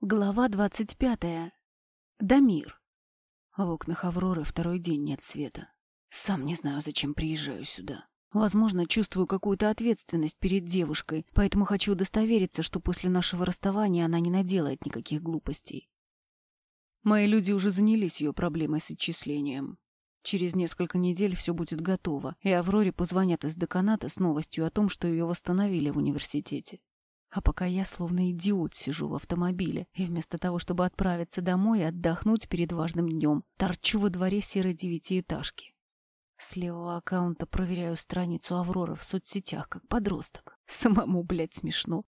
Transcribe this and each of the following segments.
Глава двадцать пятая. Дамир. В окнах Авроры второй день нет света. Сам не знаю, зачем приезжаю сюда. Возможно, чувствую какую-то ответственность перед девушкой, поэтому хочу удостовериться, что после нашего расставания она не наделает никаких глупостей. Мои люди уже занялись ее проблемой с отчислением. Через несколько недель все будет готово, и Авроре позвонят из деканата с новостью о том, что ее восстановили в университете. А пока я словно идиот сижу в автомобиле, и вместо того, чтобы отправиться домой и отдохнуть перед важным днем, торчу во дворе серой девятиэтажки. С левого аккаунта проверяю страницу Авроры в соцсетях, как подросток. Самому, блядь, смешно.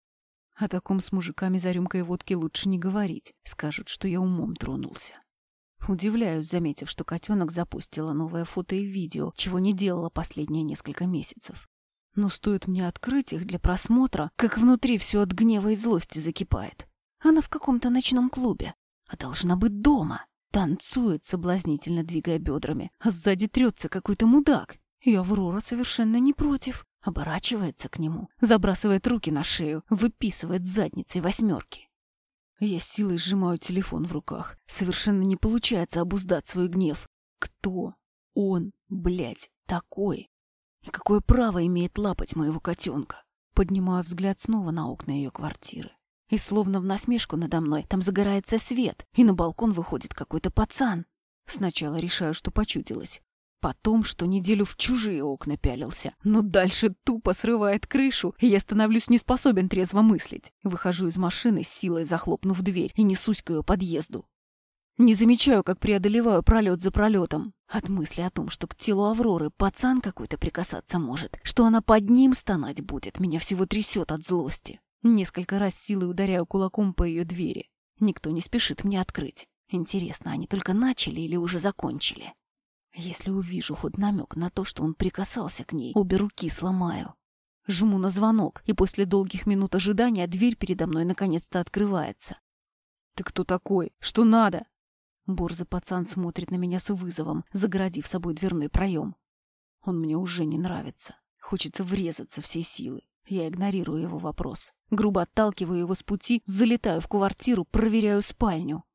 О таком с мужиками за рюмкой водки лучше не говорить. Скажут, что я умом тронулся. Удивляюсь, заметив, что котенок запустила новое фото и видео, чего не делала последние несколько месяцев. Но стоит мне открыть их для просмотра, как внутри все от гнева и злости закипает. Она в каком-то ночном клубе, а должна быть дома. Танцует, соблазнительно двигая бедрами, а сзади трется какой-то мудак. И Аврора совершенно не против. Оборачивается к нему, забрасывает руки на шею, выписывает задницей восьмерки. Я силой сжимаю телефон в руках. Совершенно не получается обуздать свой гнев. Кто он, блядь, такой? И какое право имеет лапать моего котенка? Поднимаю взгляд снова на окна ее квартиры. И словно в насмешку надо мной там загорается свет, и на балкон выходит какой-то пацан. Сначала решаю, что почудилось. Потом, что неделю в чужие окна пялился. Но дальше тупо срывает крышу, и я становлюсь не способен трезво мыслить. Выхожу из машины, с силой захлопнув дверь, и несусь к ее подъезду. Не замечаю, как преодолеваю пролет за пролетом. От мысли о том, что к телу Авроры пацан какой-то прикасаться может, что она под ним стонать будет, меня всего трясет от злости. Несколько раз силой ударяю кулаком по ее двери. Никто не спешит мне открыть. Интересно, они только начали или уже закончили? Если увижу хоть намек на то, что он прикасался к ней, обе руки сломаю. Жму на звонок, и после долгих минут ожидания дверь передо мной наконец-то открывается. «Ты кто такой? Что надо?» Борзый пацан смотрит на меня с вызовом, загородив собой дверной проем. Он мне уже не нравится. Хочется врезаться всей силы. Я игнорирую его вопрос. Грубо отталкиваю его с пути, залетаю в квартиру, проверяю спальню.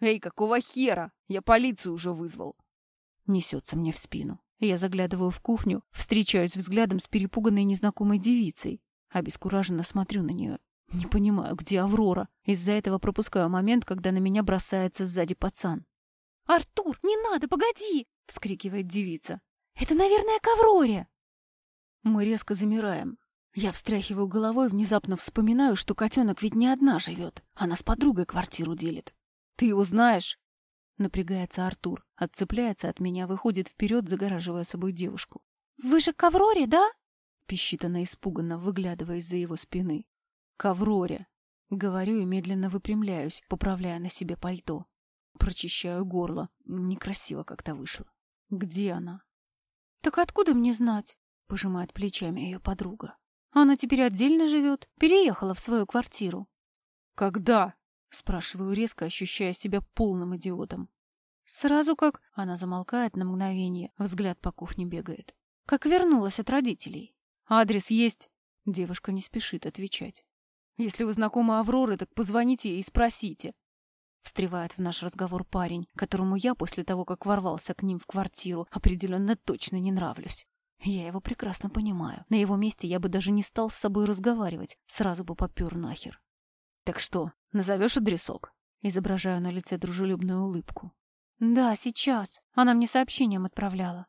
«Эй, какого хера? Я полицию уже вызвал!» Несется мне в спину. Я заглядываю в кухню, встречаюсь взглядом с перепуганной незнакомой девицей. Обескураженно смотрю на нее. Не понимаю, где Аврора. Из-за этого пропускаю момент, когда на меня бросается сзади пацан. «Артур, не надо, погоди!» — вскрикивает девица. «Это, наверное, к Авроре!» Мы резко замираем. Я встряхиваю головой, внезапно вспоминаю, что котенок ведь не одна живет. Она с подругой квартиру делит. «Ты его знаешь?» Напрягается Артур, отцепляется от меня, выходит вперед, загораживая собой девушку. «Вы же к Авроре, да?» Пищит она испуганно, выглядывая из-за его спины к Авроре. Говорю и медленно выпрямляюсь, поправляя на себе пальто. Прочищаю горло. Некрасиво как-то вышло. Где она? Так откуда мне знать? Пожимает плечами ее подруга. Она теперь отдельно живет, переехала в свою квартиру. Когда? Спрашиваю резко, ощущая себя полным идиотом. Сразу как... Она замолкает на мгновение, взгляд по кухне бегает. Как вернулась от родителей. Адрес есть? Девушка не спешит отвечать. Если вы знакомы Авроры, так позвоните ей и спросите. Встревает в наш разговор парень, которому я после того, как ворвался к ним в квартиру, определенно точно не нравлюсь. Я его прекрасно понимаю. На его месте я бы даже не стал с собой разговаривать, сразу бы попер нахер. Так что, назовешь адресок? Изображаю на лице дружелюбную улыбку. Да, сейчас. Она мне сообщением отправляла.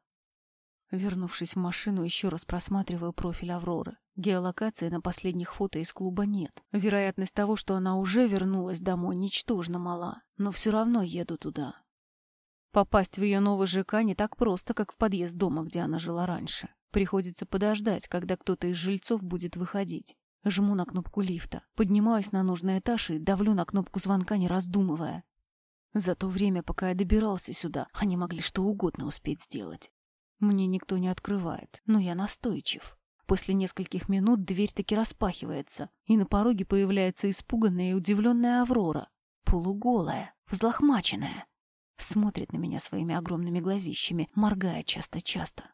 Вернувшись в машину, еще раз просматриваю профиль Авроры. Геолокации на последних фото из клуба нет. Вероятность того, что она уже вернулась домой, ничтожно мала, но все равно еду туда. Попасть в ее новый ЖК не так просто, как в подъезд дома, где она жила раньше. Приходится подождать, когда кто-то из жильцов будет выходить. Жму на кнопку лифта, поднимаюсь на нужный этаж и давлю на кнопку звонка, не раздумывая. За то время, пока я добирался сюда, они могли что угодно успеть сделать. Мне никто не открывает, но я настойчив. После нескольких минут дверь таки распахивается, и на пороге появляется испуганная и удивленная Аврора. Полуголая, взлохмаченная. Смотрит на меня своими огромными глазищами, моргая часто-часто.